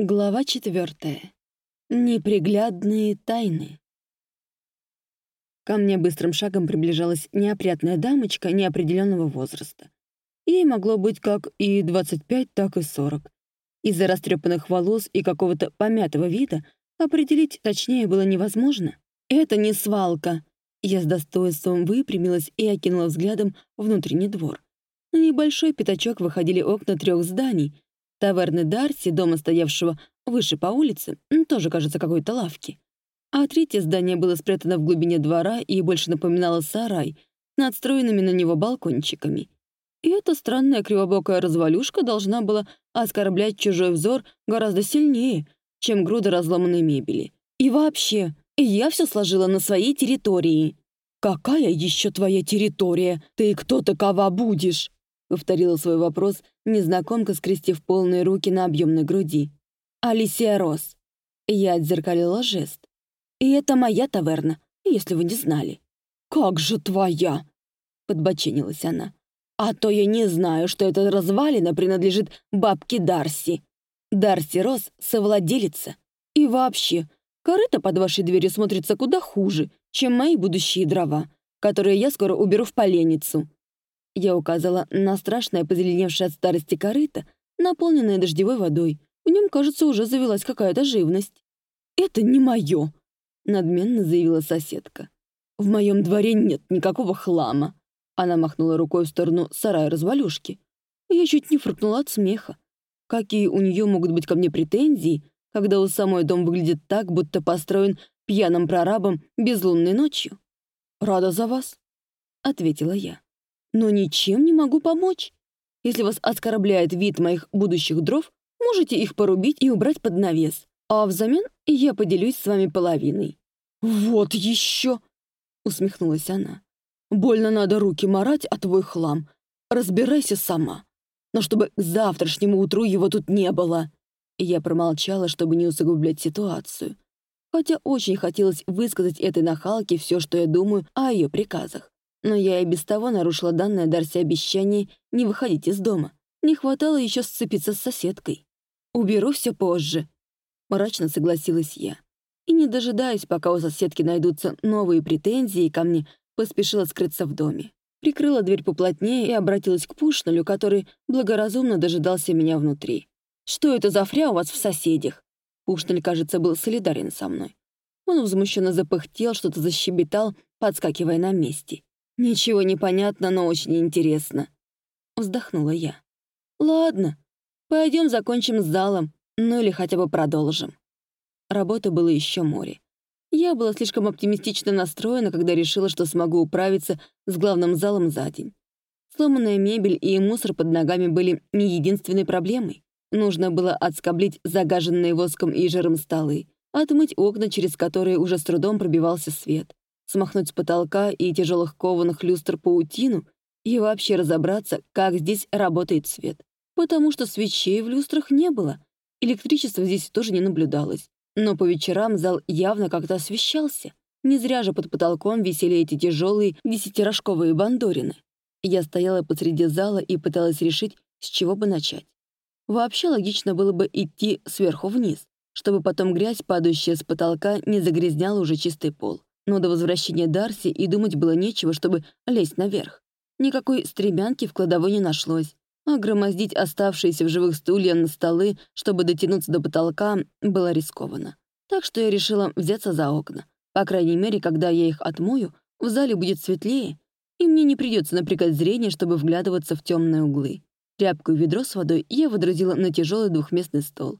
Глава четвертая. Неприглядные тайны. Ко мне быстрым шагом приближалась неопрятная дамочка неопределенного возраста. Ей могло быть как и 25, так и 40. Из-за растрепанных волос и какого-то помятого вида определить точнее было невозможно. «Это не свалка!» Я с достоинством выпрямилась и окинула взглядом внутренний двор. На небольшой пятачок выходили окна трех зданий — Таверны Дарси, дома стоявшего выше по улице, тоже, кажется, какой-то лавки. А третье здание было спрятано в глубине двора и больше напоминало сарай надстроенными на него балкончиками. И эта странная кривобокая развалюшка должна была оскорблять чужой взор гораздо сильнее, чем груда разломанной мебели. И вообще, я все сложила на своей территории. «Какая еще твоя территория? Ты кто такова будешь?» — повторила свой вопрос незнакомка, скрестив полные руки на объемной груди. «Алисия Рос». Я отзеркалила жест. «И это моя таверна, если вы не знали». «Как же твоя?» — подбочинилась она. «А то я не знаю, что эта развалина принадлежит бабке Дарси. Дарси Рос — совладелица. И вообще, корыто под вашей дверью смотрится куда хуже, чем мои будущие дрова, которые я скоро уберу в поленницу. Я указала на страшное позеленевшее от старости корыто, наполненное дождевой водой. В нем, кажется, уже завелась какая-то живность. «Это не мое», — надменно заявила соседка. «В моем дворе нет никакого хлама». Она махнула рукой в сторону сарая-развалюшки. Я чуть не фыркнула от смеха. Какие у нее могут быть ко мне претензии, когда у самой дом выглядит так, будто построен пьяным прорабом безлунной ночью? «Рада за вас», — ответила я но ничем не могу помочь. Если вас оскорбляет вид моих будущих дров, можете их порубить и убрать под навес, а взамен я поделюсь с вами половиной». «Вот еще!» — усмехнулась она. «Больно надо руки марать, а твой хлам. Разбирайся сама. Но чтобы к завтрашнему утру его тут не было». Я промолчала, чтобы не усугублять ситуацию. Хотя очень хотелось высказать этой нахалке все, что я думаю о ее приказах. Но я и без того нарушила данное Дарси обещание не выходить из дома. Не хватало еще сцепиться с соседкой. «Уберу все позже», — мрачно согласилась я. И, не дожидаясь, пока у соседки найдутся новые претензии ко мне, поспешила скрыться в доме. Прикрыла дверь поплотнее и обратилась к Пушнелю, который благоразумно дожидался меня внутри. «Что это за фря у вас в соседях?» Пушнель, кажется, был солидарен со мной. Он возмущенно запыхтел, что-то защебетал, подскакивая на месте. «Ничего не понятно, но очень интересно», — вздохнула я. «Ладно, пойдем закончим с залом, ну или хотя бы продолжим». Работы было еще море. Я была слишком оптимистично настроена, когда решила, что смогу управиться с главным залом за день. Сломанная мебель и мусор под ногами были не единственной проблемой. Нужно было отскоблить загаженные воском и жиром столы, отмыть окна, через которые уже с трудом пробивался свет, смахнуть с потолка и тяжелых кованых люстр паутину и вообще разобраться, как здесь работает свет. Потому что свечей в люстрах не было. Электричества здесь тоже не наблюдалось. Но по вечерам зал явно как-то освещался. Не зря же под потолком висели эти тяжелые десятирожковые бандорины. Я стояла посреди зала и пыталась решить, с чего бы начать. Вообще логично было бы идти сверху вниз, чтобы потом грязь, падающая с потолка, не загрязняла уже чистый пол но до возвращения Дарси и думать было нечего, чтобы лезть наверх. Никакой стремянки в кладовой не нашлось, а громоздить оставшиеся в живых стулья на столы, чтобы дотянуться до потолка, было рискованно. Так что я решила взяться за окна. По крайней мере, когда я их отмою, в зале будет светлее, и мне не придется напрягать зрение, чтобы вглядываться в темные углы. Тряпку и ведро с водой я водрузила на тяжелый двухместный стол,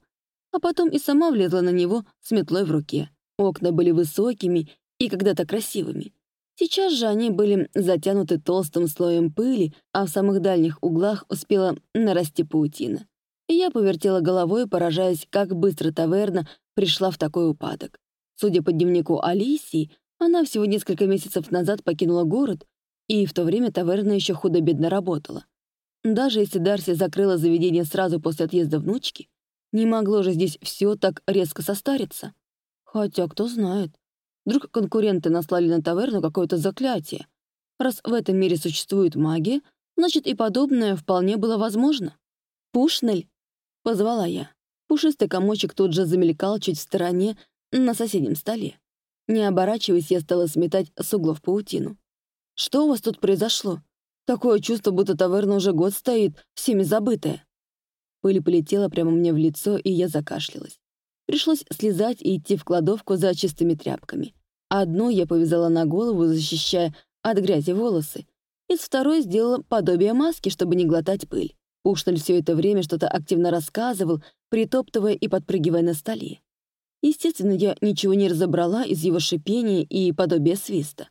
а потом и сама влезла на него с метлой в руке. Окна были высокими и когда-то красивыми. Сейчас же они были затянуты толстым слоем пыли, а в самых дальних углах успела нарасти паутина. Я повертела головой, поражаясь, как быстро таверна пришла в такой упадок. Судя по дневнику Алисии, она всего несколько месяцев назад покинула город, и в то время таверна еще худо-бедно работала. Даже если Дарси закрыла заведение сразу после отъезда внучки, не могло же здесь все так резко состариться. Хотя, кто знает, Вдруг конкуренты наслали на таверну какое-то заклятие. Раз в этом мире существует магия, значит и подобное вполне было возможно. «Пушнель!» — позвала я. Пушистый комочек тут же замелькал чуть в стороне на соседнем столе. Не оборачиваясь, я стала сметать с углов паутину. «Что у вас тут произошло? Такое чувство, будто таверна уже год стоит, всеми забытая». Пыль полетела прямо мне в лицо, и я закашлялась. Пришлось слезать и идти в кладовку за чистыми тряпками. Одну я повязала на голову, защищая от грязи волосы. Из второй сделала подобие маски, чтобы не глотать пыль. Пушнель все это время что-то активно рассказывал, притоптывая и подпрыгивая на столе. Естественно, я ничего не разобрала из его шипения и подобия свиста.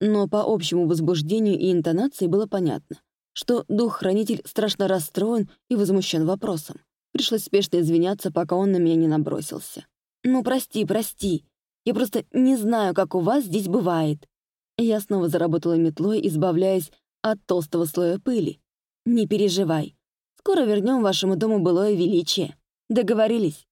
Но по общему возбуждению и интонации было понятно, что дух-хранитель страшно расстроен и возмущен вопросом. Пришлось спешно извиняться, пока он на меня не набросился. «Ну, прости, прости. Я просто не знаю, как у вас здесь бывает». Я снова заработала метлой, избавляясь от толстого слоя пыли. «Не переживай. Скоро вернем вашему дому былое величие. Договорились?»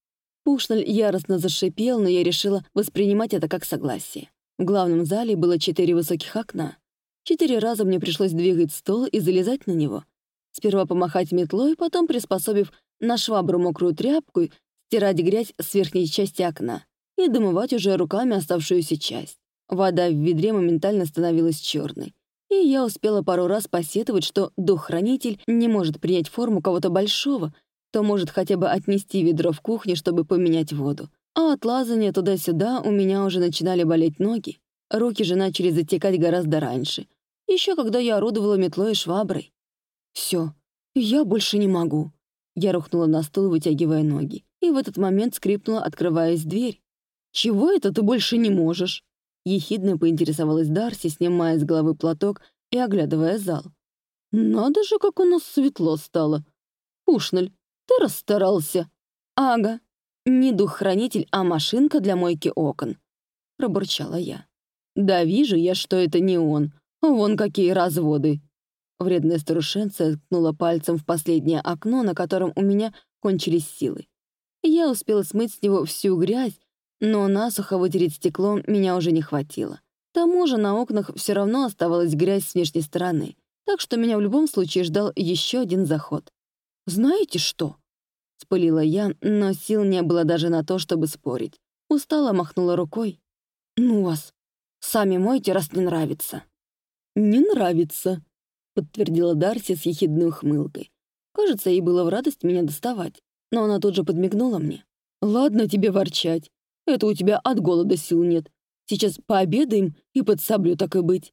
Пушнель яростно зашипел, но я решила воспринимать это как согласие. В главном зале было четыре высоких окна. Четыре раза мне пришлось двигать стол и залезать на него. Сперва помахать метлой, потом, приспособив на швабру мокрую тряпку, стирать грязь с верхней части окна и домывать уже руками оставшуюся часть. Вода в ведре моментально становилась черной. И я успела пару раз посетовать, что дух-хранитель не может принять форму кого-то большого, то может хотя бы отнести ведро в кухню, чтобы поменять воду. А от лазания туда-сюда у меня уже начинали болеть ноги. Руки же начали затекать гораздо раньше. Еще когда я орудовала метлой и шваброй. Все, я больше не могу. Я рухнула на стул, вытягивая ноги. И в этот момент скрипнула, открываясь дверь. «Чего это ты больше не можешь?» Ехидно поинтересовалась Дарси, снимая с головы платок и оглядывая зал. «Надо же, как у нас светло стало! Пушнель, ты расстарался. Ага. Не дух-хранитель, а машинка для мойки окон. Пробурчала я. Да вижу я, что это не он. Вон какие разводы. Вредная старушенция ткнула пальцем в последнее окно, на котором у меня кончились силы. Я успела смыть с него всю грязь, но насухо вытереть стеклом меня уже не хватило. К тому же на окнах все равно оставалась грязь с внешней стороны, так что меня в любом случае ждал еще один заход. «Знаете что?» — спылила я, но сил не было даже на то, чтобы спорить. Устала махнула рукой. «Ну вас, сами мойте, раз не нравится». «Не нравится», — подтвердила Дарси с ехидной ухмылкой. Кажется, ей было в радость меня доставать, но она тут же подмигнула мне. «Ладно тебе ворчать. Это у тебя от голода сил нет. Сейчас пообедаем и подсоблю так и быть».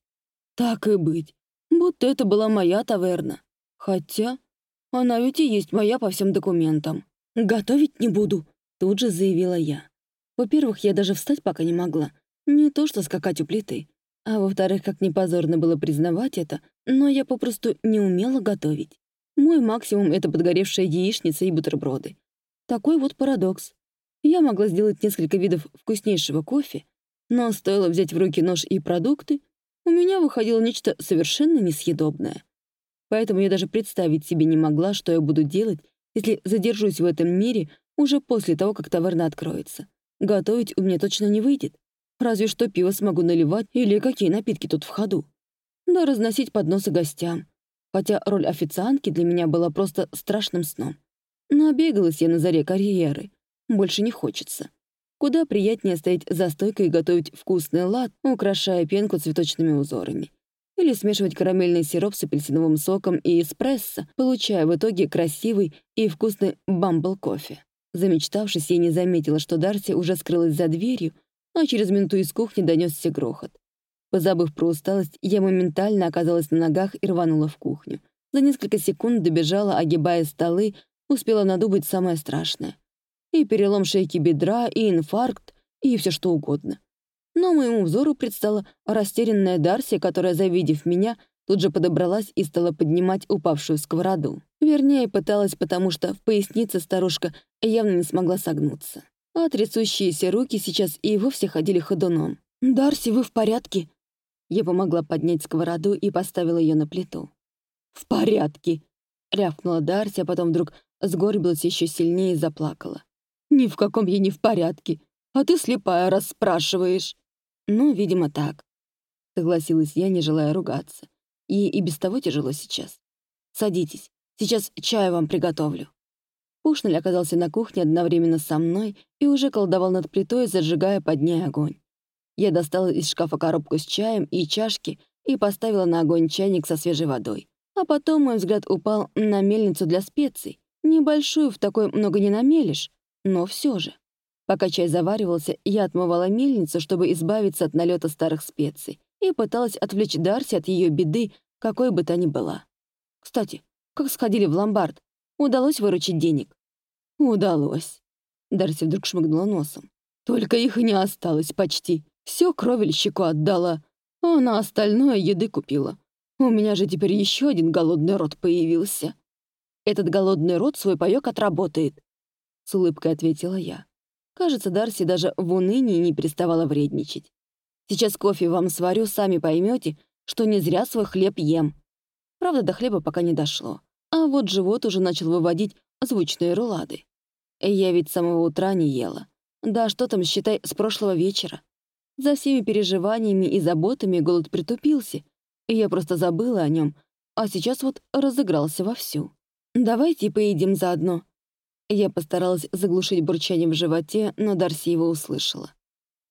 «Так и быть. Будто это была моя таверна. Хотя она ведь и есть моя по всем документам. Готовить не буду, тут же заявила я. Во-первых, я даже встать пока не могла. Не то что скакать у плиты. А во-вторых, как не позорно было признавать это, но я попросту не умела готовить. Мой максимум — это подгоревшая яичница и бутерброды. Такой вот парадокс. Я могла сделать несколько видов вкуснейшего кофе, но стоило взять в руки нож и продукты, у меня выходило нечто совершенно несъедобное. Поэтому я даже представить себе не могла, что я буду делать, если задержусь в этом мире уже после того, как таверна откроется. Готовить у меня точно не выйдет. Разве что пиво смогу наливать или какие напитки тут в ходу. Да разносить подносы гостям. Хотя роль официантки для меня была просто страшным сном. Набегалась я на заре карьеры. Больше не хочется. Куда приятнее стоять за стойкой и готовить вкусный лад, украшая пенку цветочными узорами или смешивать карамельный сироп с апельсиновым соком и эспрессо, получая в итоге красивый и вкусный бамбл-кофе. Замечтавшись, я не заметила, что Дарси уже скрылась за дверью, а через минуту из кухни донесся грохот. Позабыв про усталость, я моментально оказалась на ногах и рванула в кухню. За несколько секунд добежала, огибая столы, успела надумать самое страшное. И перелом шейки бедра, и инфаркт, и все что угодно но моему взору предстала растерянная Дарси, которая, завидев меня, тут же подобралась и стала поднимать упавшую сковороду. Вернее, пыталась, потому что в пояснице старушка явно не смогла согнуться. А трясущиеся руки сейчас и вовсе ходили ходуном. «Дарси, вы в порядке?» Я помогла поднять сковороду и поставила ее на плиту. «В порядке!» — рявкнула Дарси, а потом вдруг сгорбилась еще сильнее и заплакала. «Ни в каком я не в порядке. А ты слепая, раз спрашиваешь». «Ну, видимо, так», — согласилась я, не желая ругаться. Ей и без того тяжело сейчас. «Садитесь, сейчас чаю вам приготовлю». Пушнель оказался на кухне одновременно со мной и уже колдовал над плитой, зажигая под ней огонь. Я достала из шкафа коробку с чаем и чашки и поставила на огонь чайник со свежей водой. А потом мой взгляд упал на мельницу для специй. Небольшую, в такой много не намелишь, но все же. Пока чай заваривался, я отмывала мельницу, чтобы избавиться от налета старых специй, и пыталась отвлечь Дарси от ее беды, какой бы та ни была. Кстати, как сходили в ломбард? Удалось выручить денег? Удалось. Дарси вдруг шмыгнула носом. Только их не осталось почти. Все кровельщику отдала, а на остальное еды купила. У меня же теперь еще один голодный рот появился. Этот голодный рот свой паёк отработает. С улыбкой ответила я. Кажется, Дарси даже в унынии не переставала вредничать. Сейчас кофе вам сварю, сами поймете, что не зря свой хлеб ем. Правда, до хлеба пока не дошло. А вот живот уже начал выводить звучные рулады. Я ведь с самого утра не ела. Да что там, считай, с прошлого вечера. За всеми переживаниями и заботами голод притупился, и я просто забыла о нем, а сейчас вот разыгрался вовсю. «Давайте поедим заодно». Я постаралась заглушить бурчание в животе, но Дарси его услышала.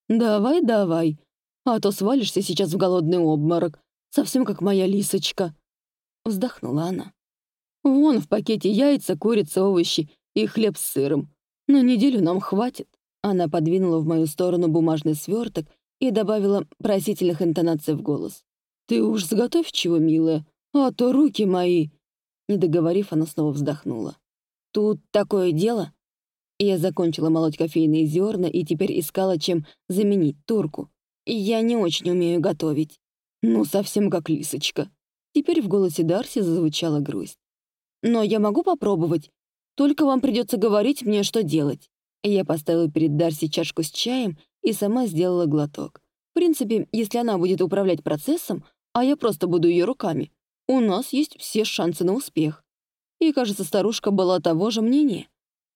«Давай, давай, а то свалишься сейчас в голодный обморок, совсем как моя лисочка», — вздохнула она. «Вон в пакете яйца, курица, овощи и хлеб с сыром. На неделю нам хватит». Она подвинула в мою сторону бумажный сверток и добавила просительных интонаций в голос. «Ты уж сготовь чего, милая, а то руки мои...» Не договорив, она снова вздохнула. «Тут такое дело...» Я закончила молоть кофейные зерна и теперь искала, чем заменить турку. Я не очень умею готовить. Ну, совсем как лисочка. Теперь в голосе Дарси зазвучала грусть. «Но я могу попробовать. Только вам придется говорить мне, что делать». Я поставила перед Дарси чашку с чаем и сама сделала глоток. В принципе, если она будет управлять процессом, а я просто буду ее руками, у нас есть все шансы на успех. И, кажется, старушка была того же мнения,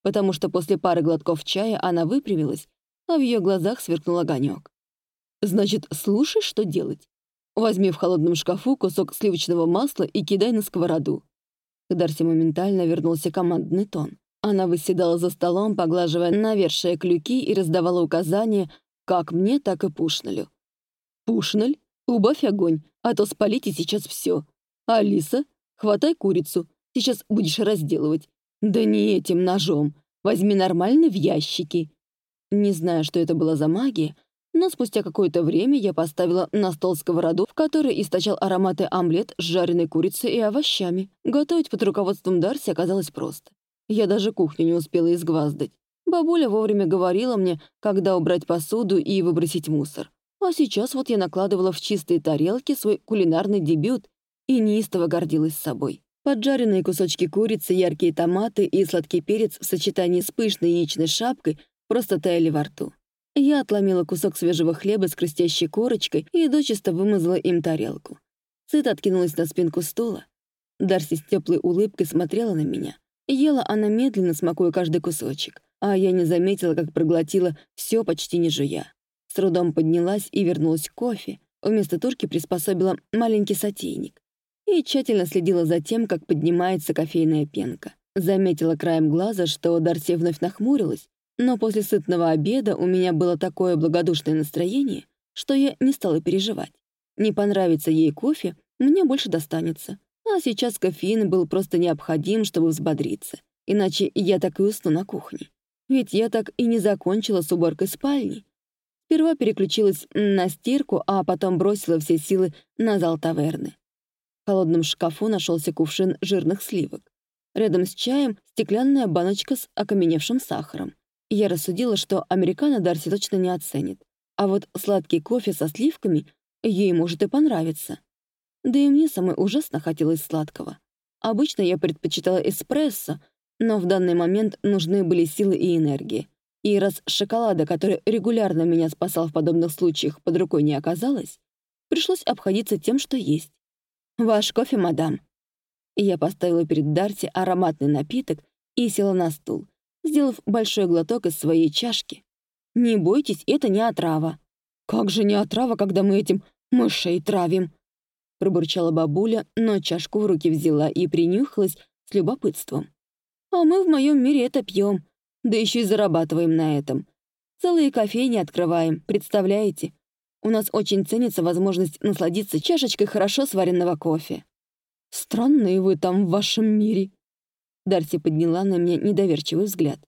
потому что после пары глотков чая она выпрямилась, а в ее глазах сверкнул огонек. «Значит, слушай, что делать. Возьми в холодном шкафу кусок сливочного масла и кидай на сковороду». К Дарси моментально вернулся командный тон. Она выседала за столом, поглаживая навершие клюки и раздавала указания как мне, так и Пушнелю. «Пушнель, убавь огонь, а то спалите сейчас все. Алиса, хватай курицу, сейчас будешь разделывать. Да не этим ножом, возьми нормально в ящики». Не знаю, что это была за магия, но спустя какое-то время я поставила на стол сковороду, в которой источал ароматы омлет с жареной курицей и овощами. Готовить под руководством Дарси оказалось просто. Я даже кухню не успела изгваздать. Бабуля вовремя говорила мне, когда убрать посуду и выбросить мусор. А сейчас вот я накладывала в чистые тарелки свой кулинарный дебют и неистово гордилась собой. Поджаренные кусочки курицы, яркие томаты и сладкий перец в сочетании с пышной яичной шапкой просто таяли во рту. Я отломила кусок свежего хлеба с крестящей корочкой и дочисто вымазала им тарелку. Сыто откинулась на спинку стула. Дарси с теплой улыбкой смотрела на меня. Ела она медленно, смакуя каждый кусочек, а я не заметила, как проглотила все почти не жуя. С трудом поднялась и вернулась к кофе. Вместо турки приспособила маленький сотейник и тщательно следила за тем, как поднимается кофейная пенка. Заметила краем глаза, что Дарси вновь нахмурилась, но после сытного обеда у меня было такое благодушное настроение, что я не стала переживать. Не понравится ей кофе, мне больше достанется. А сейчас кофеин был просто необходим, чтобы взбодриться. Иначе я так и усну на кухне. Ведь я так и не закончила с уборкой спальни. Сперва переключилась на стирку, а потом бросила все силы на зал таверны. В холодном шкафу нашелся кувшин жирных сливок. Рядом с чаем стеклянная баночка с окаменевшим сахаром. Я рассудила, что американо Дарси точно не оценит. А вот сладкий кофе со сливками ей может и понравиться. Да и мне самой ужасно хотелось сладкого. Обычно я предпочитала эспрессо, но в данный момент нужны были силы и энергия. И раз шоколада, который регулярно меня спасал в подобных случаях, под рукой не оказалось, пришлось обходиться тем, что есть. «Ваш кофе, мадам». Я поставила перед Дарси ароматный напиток и села на стул, сделав большой глоток из своей чашки. «Не бойтесь, это не отрава». «Как же не отрава, когда мы этим мышей травим?» Пробурчала бабуля, но чашку в руки взяла и принюхалась с любопытством. А мы в моем мире это пьем, да еще и зарабатываем на этом. Целые кофейни открываем, представляете? У нас очень ценится возможность насладиться чашечкой хорошо сваренного кофе. Странные вы там в вашем мире. Дарси подняла на меня недоверчивый взгляд.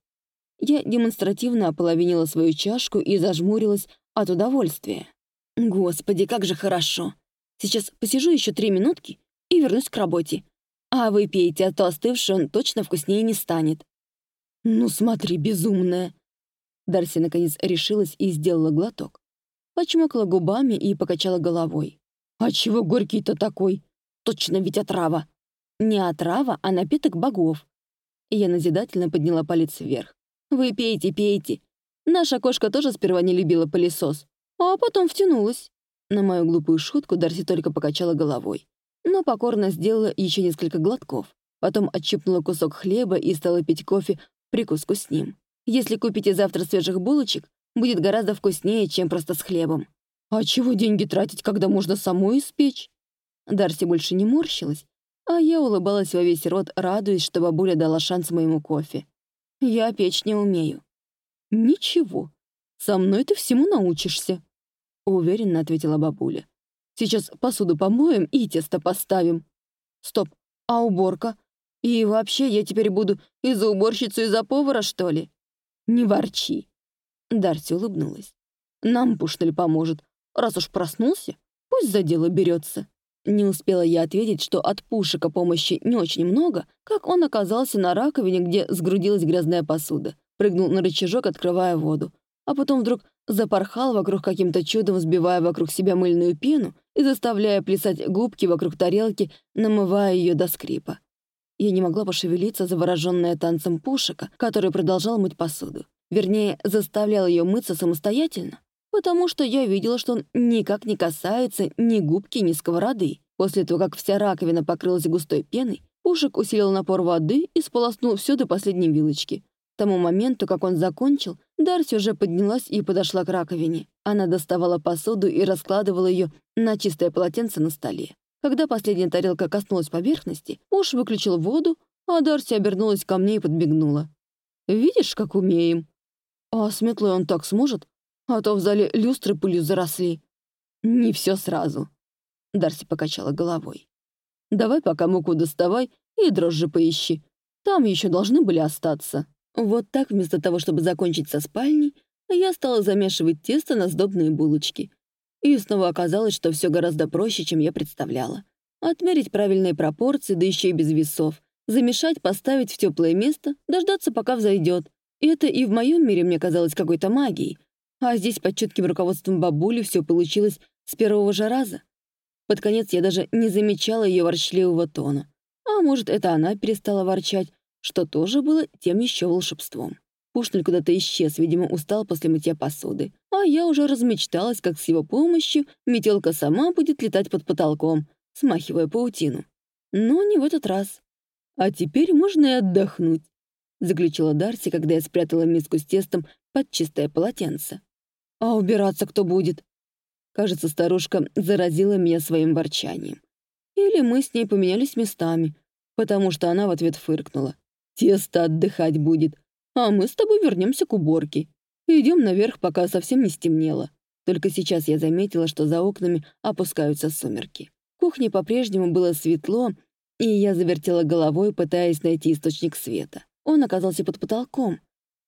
Я демонстративно ополовинила свою чашку и зажмурилась от удовольствия. Господи, как же хорошо. Сейчас посижу еще три минутки и вернусь к работе. А вы пейте, а то остывший он точно вкуснее не станет. Ну смотри, безумная. Дарси наконец решилась и сделала глоток. Почмокала губами и покачала головой. «А чего горький-то такой? Точно ведь отрава!» «Не отрава, а напиток богов!» Я назидательно подняла палец вверх. «Вы пейте, пейте. Наша кошка тоже сперва не любила пылесос, а потом втянулась». На мою глупую шутку Дарси только покачала головой, но покорно сделала еще несколько глотков. Потом отщипнула кусок хлеба и стала пить кофе прикуску с ним. «Если купите завтра свежих булочек, будет гораздо вкуснее, чем просто с хлебом». «А чего деньги тратить, когда можно самой испечь?» Дарси больше не морщилась, а я улыбалась во весь рот, радуясь, что бабуля дала шанс моему кофе. Я печь не умею». «Ничего, со мной ты всему научишься», — уверенно ответила бабуля. «Сейчас посуду помоем и тесто поставим». «Стоп, а уборка? И вообще я теперь буду и за уборщицу, и за повара, что ли?» «Не ворчи». Дарси улыбнулась. «Нам Пушнель поможет. Раз уж проснулся, пусть за дело берется». Не успела я ответить, что от Пушика помощи не очень много, как он оказался на раковине, где сгрудилась грязная посуда. Прыгнул на рычажок, открывая воду. А потом вдруг запорхал вокруг каким-то чудом, сбивая вокруг себя мыльную пену и заставляя плясать губки вокруг тарелки, намывая ее до скрипа. Я не могла пошевелиться, завороженная танцем Пушика, который продолжал мыть посуду. Вернее, заставлял ее мыться самостоятельно потому что я видела, что он никак не касается ни губки, ни сковороды. После того, как вся раковина покрылась густой пеной, Пушек усилил напор воды и сполоснул все до последней вилочки. К тому моменту, как он закончил, Дарси уже поднялась и подошла к раковине. Она доставала посуду и раскладывала ее на чистое полотенце на столе. Когда последняя тарелка коснулась поверхности, муж выключил воду, а Дарси обернулась ко мне и подбегнула. «Видишь, как умеем?» «А с метлой он так сможет?» а то в зале люстры пылью заросли. Не все сразу. Дарси покачала головой. Давай пока муку доставай и дрожжи поищи. Там еще должны были остаться. Вот так, вместо того, чтобы закончить со спальней, я стала замешивать тесто на сдобные булочки. И снова оказалось, что все гораздо проще, чем я представляла. Отмерить правильные пропорции, да еще и без весов. Замешать, поставить в теплое место, дождаться, пока взойдет. Это и в моем мире мне казалось какой-то магией. А здесь под чутким руководством бабули все получилось с первого же раза. Под конец я даже не замечала ее ворчливого тона. А может, это она перестала ворчать, что тоже было тем еще волшебством. Пушнель куда-то исчез, видимо, устал после мытья посуды. А я уже размечталась, как с его помощью метелка сама будет летать под потолком, смахивая паутину. Но не в этот раз. А теперь можно и отдохнуть, заключила Дарси, когда я спрятала миску с тестом под чистое полотенце. А убираться кто будет? Кажется, старушка заразила меня своим ворчанием. Или мы с ней поменялись местами, потому что она в ответ фыркнула. Тесто отдыхать будет, а мы с тобой вернемся к уборке. Идем наверх, пока совсем не стемнело. Только сейчас я заметила, что за окнами опускаются сумерки. В кухне по-прежнему было светло, и я завертела головой, пытаясь найти источник света. Он оказался под потолком,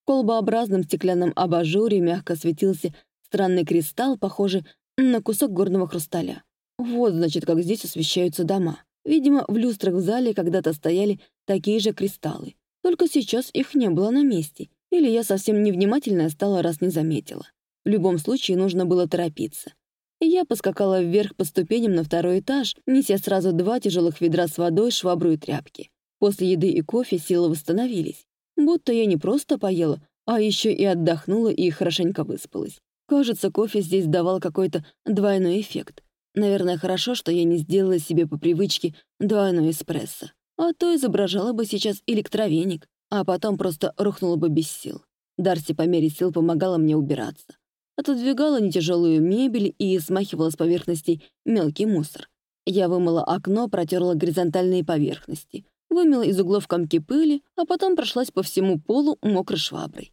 колбообразном стеклянном абажуре мягко светился странный кристалл, похожий на кусок горного хрусталя. Вот, значит, как здесь освещаются дома. Видимо, в люстрах в зале когда-то стояли такие же кристаллы. Только сейчас их не было на месте. Или я совсем невнимательная стала, раз не заметила. В любом случае нужно было торопиться. я поскакала вверх по ступеням на второй этаж, неся сразу два тяжелых ведра с водой, швабру и тряпки. После еды и кофе силы восстановились. Будто я не просто поела, а еще и отдохнула и хорошенько выспалась. Кажется, кофе здесь давал какой-то двойной эффект. Наверное, хорошо, что я не сделала себе по привычке двойной эспрессо. А то изображала бы сейчас электровеник, а потом просто рухнула бы без сил. Дарси по мере сил помогала мне убираться. Отодвигала нетяжелую мебель и смахивала с поверхностей мелкий мусор. Я вымыла окно, протерла горизонтальные поверхности. Вымела из углов комки пыли, а потом прошлась по всему полу мокрой шваброй.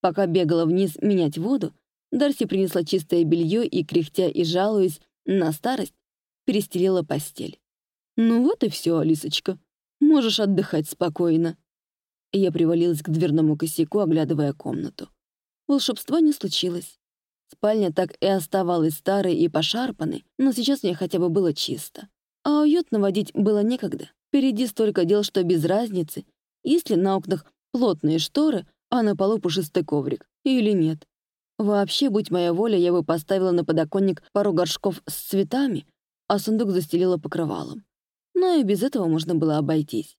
Пока бегала вниз менять воду, Дарси принесла чистое белье и, кряхтя и жалуясь на старость, перестелила постель. «Ну вот и все, Алисочка. Можешь отдыхать спокойно». Я привалилась к дверному косяку, оглядывая комнату. Волшебства не случилось. Спальня так и оставалась старой и пошарпанной, но сейчас мне хотя бы было чисто. А уют наводить было некогда. Впереди столько дел, что без разницы, есть ли на окнах плотные шторы, а на полу пушистый коврик, или нет. Вообще, будь моя воля, я бы поставила на подоконник пару горшков с цветами, а сундук застелила покрывалом. Но и без этого можно было обойтись.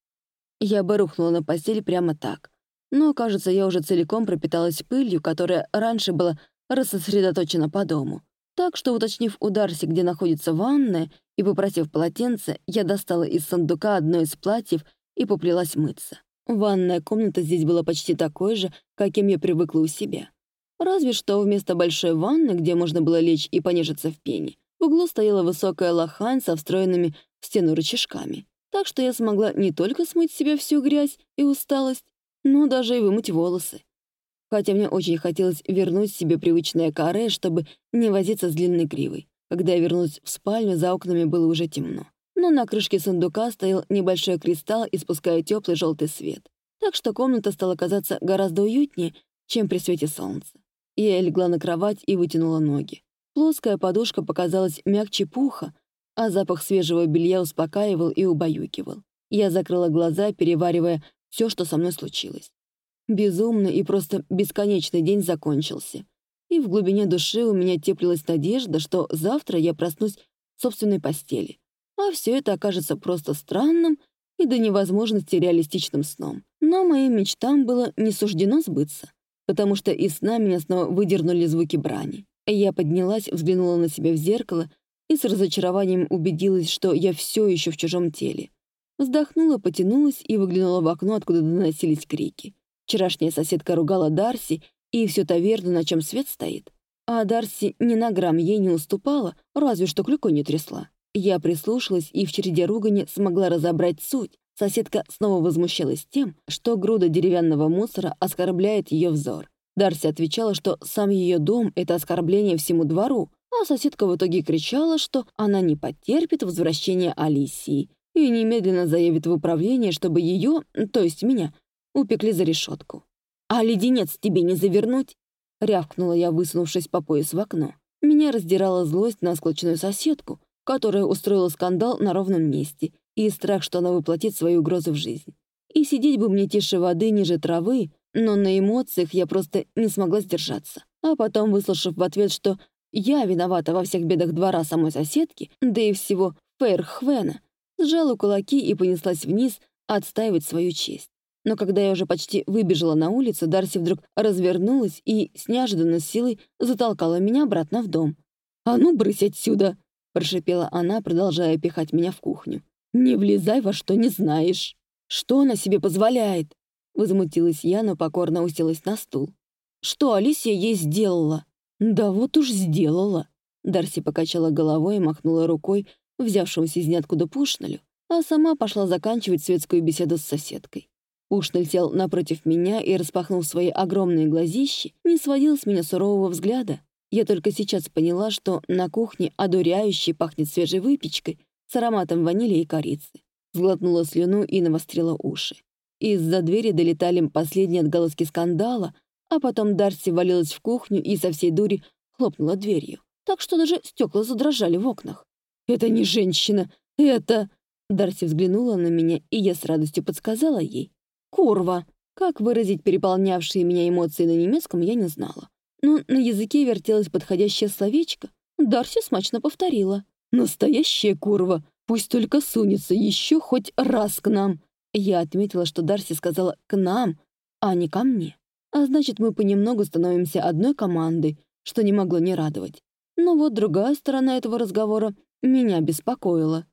Я бы рухнула на постель прямо так. Но, кажется, я уже целиком пропиталась пылью, которая раньше была рассосредоточена по дому. Так что, уточнив у Дарси, где находится ванная, и попросив полотенце, я достала из сундука одно из платьев и поплелась мыться. Ванная комната здесь была почти такой же, каким я привыкла у себя. Разве что вместо большой ванны, где можно было лечь и понежиться в пене, в углу стояла высокая лохань со встроенными в стену рычажками. Так что я смогла не только смыть себе всю грязь и усталость, но даже и вымыть волосы хотя мне очень хотелось вернуть себе привычное каре, чтобы не возиться с длинной гривой. Когда я вернулась в спальню, за окнами было уже темно. Но на крышке сундука стоял небольшой кристалл, испуская теплый желтый свет. Так что комната стала казаться гораздо уютнее, чем при свете солнца. Я легла на кровать и вытянула ноги. Плоская подушка показалась мягче пуха, а запах свежего белья успокаивал и убаюкивал. Я закрыла глаза, переваривая все, что со мной случилось. Безумный и просто бесконечный день закончился. И в глубине души у меня теплилась надежда, что завтра я проснусь в собственной постели. А все это окажется просто странным и до невозможности реалистичным сном. Но моим мечтам было не суждено сбыться, потому что из сна меня снова выдернули звуки брани. Я поднялась, взглянула на себя в зеркало и с разочарованием убедилась, что я все еще в чужом теле. Вздохнула, потянулась и выглянула в окно, откуда доносились крики. Вчерашняя соседка ругала Дарси и всю таверну, на чем свет стоит. А Дарси ни на грамм ей не уступала, разве что клюкой не трясла. Я прислушалась и в череде ругани смогла разобрать суть. Соседка снова возмущалась тем, что груда деревянного мусора оскорбляет ее взор. Дарси отвечала, что сам ее дом — это оскорбление всему двору, а соседка в итоге кричала, что она не потерпит возвращения Алисии и немедленно заявит в управление, чтобы ее, то есть меня, упекли за решетку. «А леденец тебе не завернуть?» — рявкнула я, высунувшись по пояс в окно. Меня раздирала злость на склочную соседку, которая устроила скандал на ровном месте, и страх, что она воплотит свои угрозы в жизнь. И сидеть бы мне тише воды, ниже травы, но на эмоциях я просто не смогла сдержаться. А потом, выслушав в ответ, что я виновата во всех бедах двора самой соседки, да и всего Фейрхвена, сжала кулаки и понеслась вниз отстаивать свою честь. Но когда я уже почти выбежала на улицу, Дарси вдруг развернулась и с неожиданной силой затолкала меня обратно в дом. «А ну, брысь отсюда!» — прошипела она, продолжая пихать меня в кухню. «Не влезай во что не знаешь!» «Что она себе позволяет?» Возмутилась я, но покорно уселась на стул. «Что Алисия ей сделала?» «Да вот уж сделала!» Дарси покачала головой и махнула рукой, взявшемуся из ниоткуда Пушнелю, а сама пошла заканчивать светскую беседу с соседкой. Ушнель сел напротив меня и, распахнув свои огромные глазищи, не сводил с меня сурового взгляда. Я только сейчас поняла, что на кухне одуряюще пахнет свежей выпечкой с ароматом ванили и корицы. Сглотнула слюну и навострила уши. Из-за двери долетали последние отголоски скандала, а потом Дарси валилась в кухню и со всей дури хлопнула дверью. Так что даже стекла задрожали в окнах. «Это не женщина, это...» Дарси взглянула на меня, и я с радостью подсказала ей. Курва. Как выразить переполнявшие меня эмоции на немецком, я не знала. Но на языке вертелось подходящее словечко. Дарси смачно повторила. «Настоящая курва. Пусть только сунется еще хоть раз к нам». Я отметила, что Дарси сказала «к нам», а не ко мне. А значит, мы понемногу становимся одной командой, что не могло не радовать. Но вот другая сторона этого разговора меня беспокоила.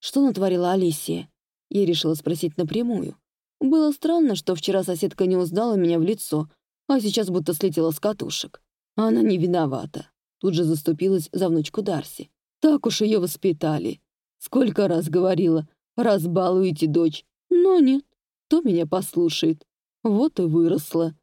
Что натворила Алисия? Я решила спросить напрямую. Было странно, что вчера соседка не узнала меня в лицо, а сейчас будто слетела с катушек. Она не виновата. Тут же заступилась за внучку Дарси. Так уж ее воспитали. Сколько раз говорила, разбалуете дочь. Но нет, кто меня послушает? Вот и выросла.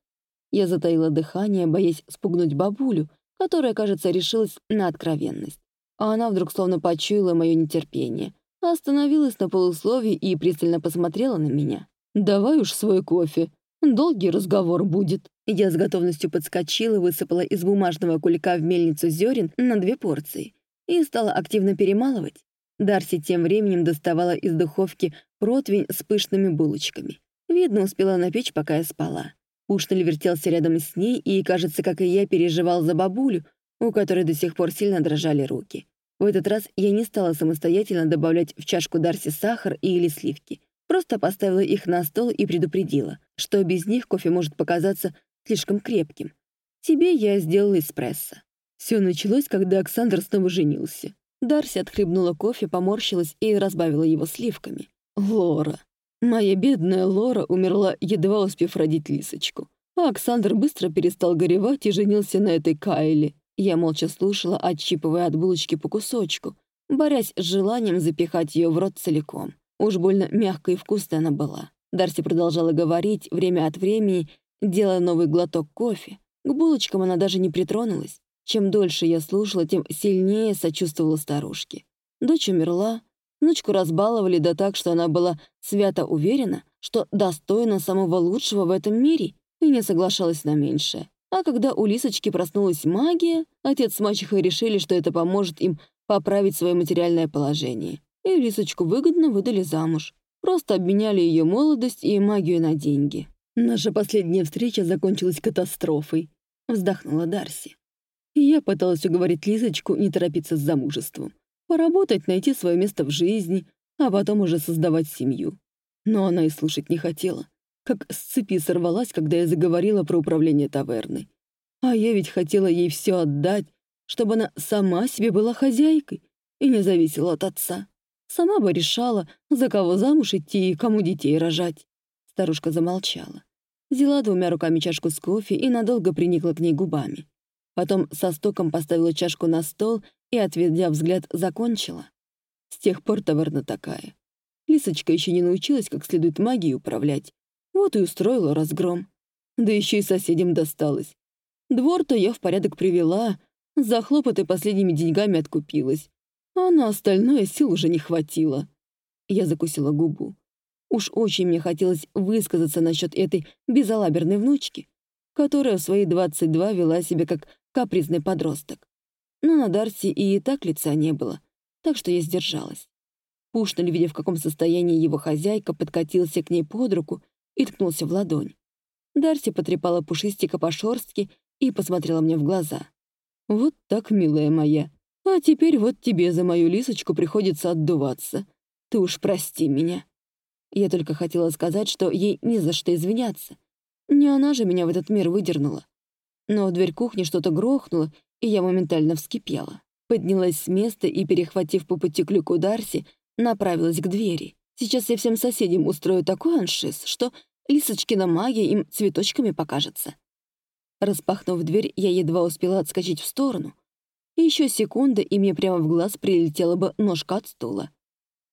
Я затаила дыхание, боясь спугнуть бабулю, которая, кажется, решилась на откровенность. А она вдруг словно почуяла мое нетерпение, остановилась на полусловии и пристально посмотрела на меня. «Давай уж свой кофе. Долгий разговор будет». Я с готовностью подскочила, высыпала из бумажного кулька в мельницу зерен на две порции и стала активно перемалывать. Дарси тем временем доставала из духовки противень с пышными булочками. Видно, успела напечь, пока я спала. Пушнель вертелся рядом с ней и, кажется, как и я, переживал за бабулю, у которой до сих пор сильно дрожали руки. В этот раз я не стала самостоятельно добавлять в чашку Дарси сахар или сливки. Просто поставила их на стол и предупредила, что без них кофе может показаться слишком крепким. Себе я сделала эспрессо. Все началось, когда Оксандр снова женился. Дарси отхлебнула кофе, поморщилась и разбавила его сливками. Лора. Моя бедная Лора умерла, едва успев родить Лисочку. А Оксандр быстро перестал горевать и женился на этой Кайле. Я молча слушала, отщипывая от булочки по кусочку, борясь с желанием запихать ее в рот целиком. Уж больно мягкой и вкусной она была. Дарси продолжала говорить, время от времени, делая новый глоток кофе. К булочкам она даже не притронулась. Чем дольше я слушала, тем сильнее сочувствовала старушке. Дочь умерла, внучку разбаловали да так, что она была свято уверена, что достойна самого лучшего в этом мире и не соглашалась на меньшее. А когда у Лисочки проснулась магия, отец с мачехой решили, что это поможет им поправить свое материальное положение и Лисочку выгодно выдали замуж. Просто обменяли ее молодость и магию на деньги. «Наша последняя встреча закончилась катастрофой», — вздохнула Дарси. я пыталась уговорить Лисочку не торопиться с замужеством, поработать, найти свое место в жизни, а потом уже создавать семью. Но она и слушать не хотела. Как с цепи сорвалась, когда я заговорила про управление таверной. А я ведь хотела ей все отдать, чтобы она сама себе была хозяйкой и не зависела от отца. Сама бы решала, за кого замуж идти и кому детей рожать. Старушка замолчала. Взяла двумя руками чашку с кофе и надолго приникла к ней губами. Потом со стоком поставила чашку на стол и, отведя взгляд, закончила. С тех пор таверна такая. Лисочка еще не научилась как следует магией управлять. Вот и устроила разгром. Да еще и соседям досталось. Двор-то я в порядок привела, за хлопоты последними деньгами откупилась а на остальное сил уже не хватило. Я закусила губу. Уж очень мне хотелось высказаться насчет этой безалаберной внучки, которая в свои 22 вела себя как капризный подросток. Но на Дарси и так лица не было, так что я сдержалась. Пушнель, видя, в каком состоянии его хозяйка, подкатился к ней под руку и ткнулся в ладонь. Дарси потрепала пушистика по шорстке и посмотрела мне в глаза. «Вот так, милая моя, а теперь вот тебе за мою лисочку приходится отдуваться. Ты уж прости меня. Я только хотела сказать, что ей не за что извиняться. Не она же меня в этот мир выдернула. Но в дверь кухни что-то грохнуло, и я моментально вскипела. Поднялась с места и, перехватив по пути клюку Дарси, направилась к двери. Сейчас я всем соседям устрою такой аншиз, что Лисочкина магия им цветочками покажется. Распахнув дверь, я едва успела отскочить в сторону, еще секунда, и мне прямо в глаз прилетела бы ножка от стула.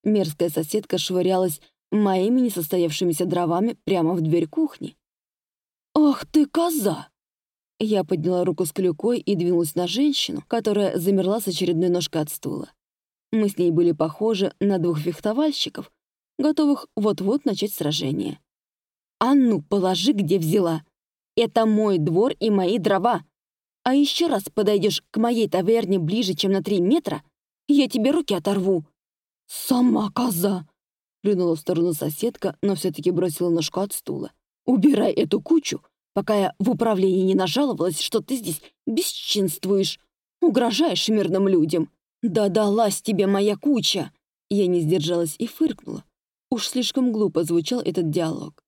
Мерзкая соседка швырялась моими несостоявшимися дровами прямо в дверь кухни. «Ах ты, коза!» Я подняла руку с клюкой и двинулась на женщину, которая замерла с очередной ножкой от стула. Мы с ней были похожи на двух фехтовальщиков, готовых вот-вот начать сражение. «А ну, положи, где взяла! Это мой двор и мои дрова! А еще раз подойдешь к моей таверне ближе, чем на три метра, я тебе руки оторву». «Сама коза!» — плюнула в сторону соседка, но все-таки бросила ножку от стула. «Убирай эту кучу, пока я в управлении не нажаловалась, что ты здесь бесчинствуешь, угрожаешь мирным людям. Да далась тебе моя куча!» Я не сдержалась и фыркнула. Уж слишком глупо звучал этот диалог.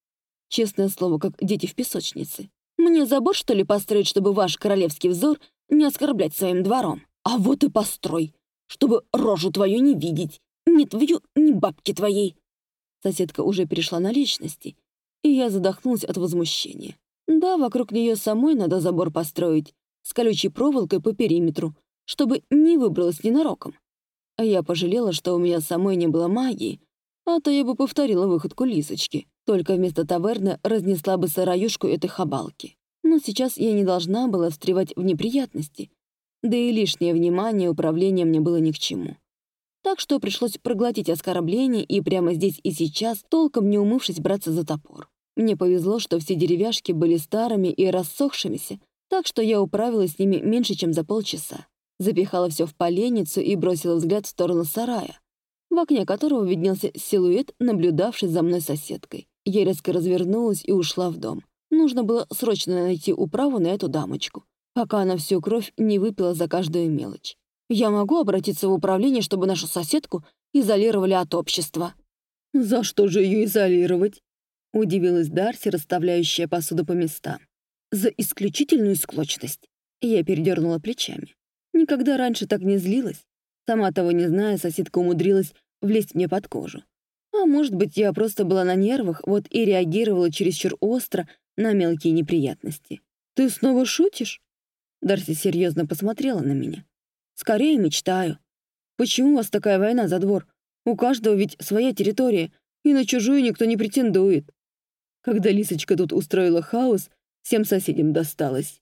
Честное слово, как дети в песочнице. Мне забор, что ли, построить, чтобы ваш королевский взор не оскорблять своим двором? А вот и построй, чтобы рожу твою не видеть, ни твою, ни бабки твоей. Соседка уже перешла на личности, и я задохнулась от возмущения. Да, вокруг нее самой надо забор построить, с колючей проволокой по периметру, чтобы не выбралась ненароком. А я пожалела, что у меня самой не было магии, А то я бы повторила выходку Лисочки, только вместо таверны разнесла бы сыроюшку этой хабалки. Но сейчас я не должна была встревать в неприятности, да и лишнее внимание управления мне было ни к чему. Так что пришлось проглотить оскорбление и прямо здесь и сейчас, толком не умывшись, браться за топор. Мне повезло, что все деревяшки были старыми и рассохшимися, так что я управилась с ними меньше, чем за полчаса. Запихала все в поленницу и бросила взгляд в сторону сарая, в окне которого виднелся силуэт, наблюдавший за мной соседкой. Я резко развернулась и ушла в дом. Нужно было срочно найти управу на эту дамочку, пока она всю кровь не выпила за каждую мелочь. Я могу обратиться в управление, чтобы нашу соседку изолировали от общества?» «За что же ее изолировать?» — удивилась Дарси, расставляющая посуду по местам. «За исключительную склочность». Я передернула плечами. Никогда раньше так не злилась. Сама того не зная, соседка умудрилась влезть мне под кожу. А может быть, я просто была на нервах, вот и реагировала чересчур остро на мелкие неприятности. «Ты снова шутишь?» Дарси серьезно посмотрела на меня. Скорее мечтаю. Почему у вас такая война за двор? У каждого ведь своя территория, и на чужую никто не претендует. Когда Лисочка тут устроила хаос, всем соседям досталось,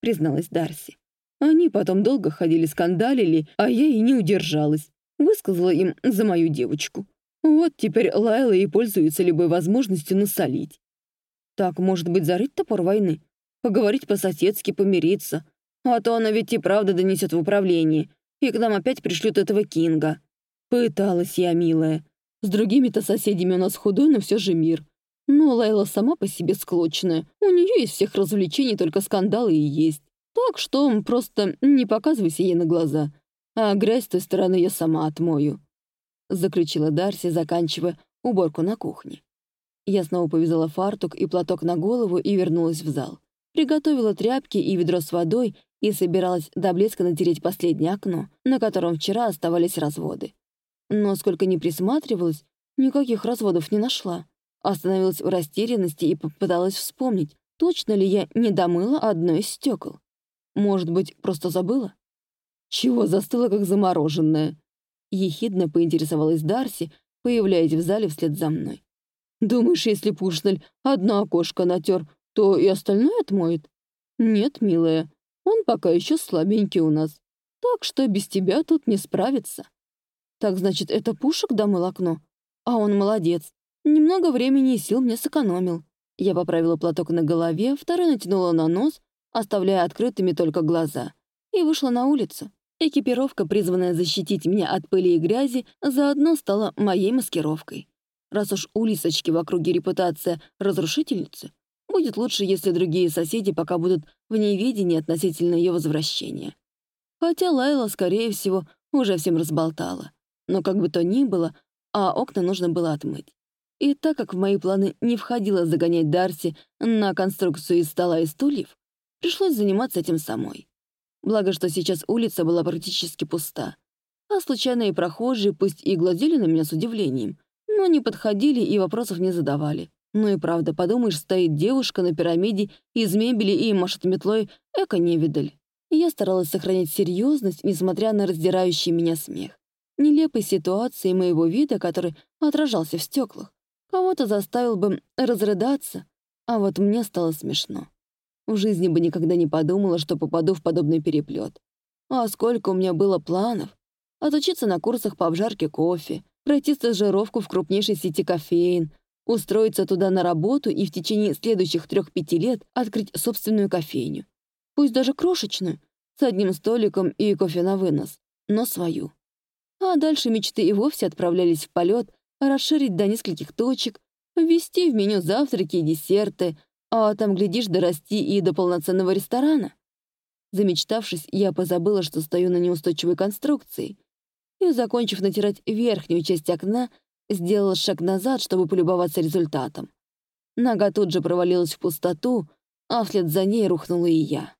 призналась Дарси. Они потом долго ходили скандалили, а я и не удержалась. Высказала им за мою девочку. Вот теперь Лайла и пользуется любой возможностью насолить. Так, может быть, зарыть топор войны? Поговорить по-соседски, помириться. А то она ведь и правда донесет в управление, и к нам опять пришлют этого Кинга. Пыталась я, милая. С другими-то соседями у нас худой, но все же мир. Но Лайла сама по себе склочная. У нее из всех развлечений только скандалы и есть. Так что просто не показывайся ей на глаза. А грязь с той стороны я сама отмою. Заключила Дарси, заканчивая уборку на кухне. Я снова повязала фартук и платок на голову и вернулась в зал. Приготовила тряпки и ведро с водой и собиралась до блеска натереть последнее окно, на котором вчера оставались разводы. Но сколько ни присматривалась, никаких разводов не нашла. Остановилась в растерянности и попыталась вспомнить, точно ли я не домыла одно из стекол. Может быть, просто забыла? Чего застыла, как замороженная? Ехидно поинтересовалась Дарси, появляясь в зале вслед за мной. «Думаешь, если Пушнель одно окошко натер, то и остальное отмоет?» «Нет, милая, он пока еще слабенький у нас, так что без тебя тут не справится. Так значит, это Пушек домыл окно? А он молодец. Немного времени и сил мне сэкономил. Я поправила платок на голове, второй натянула на нос, оставляя открытыми только глаза, и вышла на улицу. Экипировка, призванная защитить меня от пыли и грязи, заодно стала моей маскировкой. Раз уж у Лисочки в округе репутация разрушительницы, Будет лучше, если другие соседи пока будут в неведении относительно ее возвращения. Хотя Лайла, скорее всего, уже всем разболтала. Но как бы то ни было, а окна нужно было отмыть. И так как в мои планы не входило загонять Дарси на конструкцию из стола и стульев, пришлось заниматься этим самой. Благо, что сейчас улица была практически пуста. А случайные прохожие пусть и глазели на меня с удивлением, но не подходили и вопросов не задавали. Ну и правда, подумаешь, стоит девушка на пирамиде из мебели и машет метлой, эко невидаль. Я старалась сохранять серьезность, несмотря на раздирающий меня смех. Нелепой ситуации моего вида, который отражался в стеклах. Кого-то заставил бы разрыдаться, а вот мне стало смешно. В жизни бы никогда не подумала, что попаду в подобный переплет. А сколько у меня было планов. Отучиться на курсах по обжарке кофе, пройти стажировку в крупнейшей сети кофеин — устроиться туда на работу и в течение следующих трех-пяти лет открыть собственную кофейню. Пусть даже крошечную, с одним столиком и кофе на вынос, но свою. А дальше мечты и вовсе отправлялись в полет, расширить до нескольких точек, ввести в меню завтраки и десерты, а там, глядишь, дорасти и до полноценного ресторана. Замечтавшись, я позабыла, что стою на неустойчивой конструкции, и, закончив натирать верхнюю часть окна, Сделала шаг назад, чтобы полюбоваться результатом. Нога тут же провалилась в пустоту, а вслед за ней рухнула и я.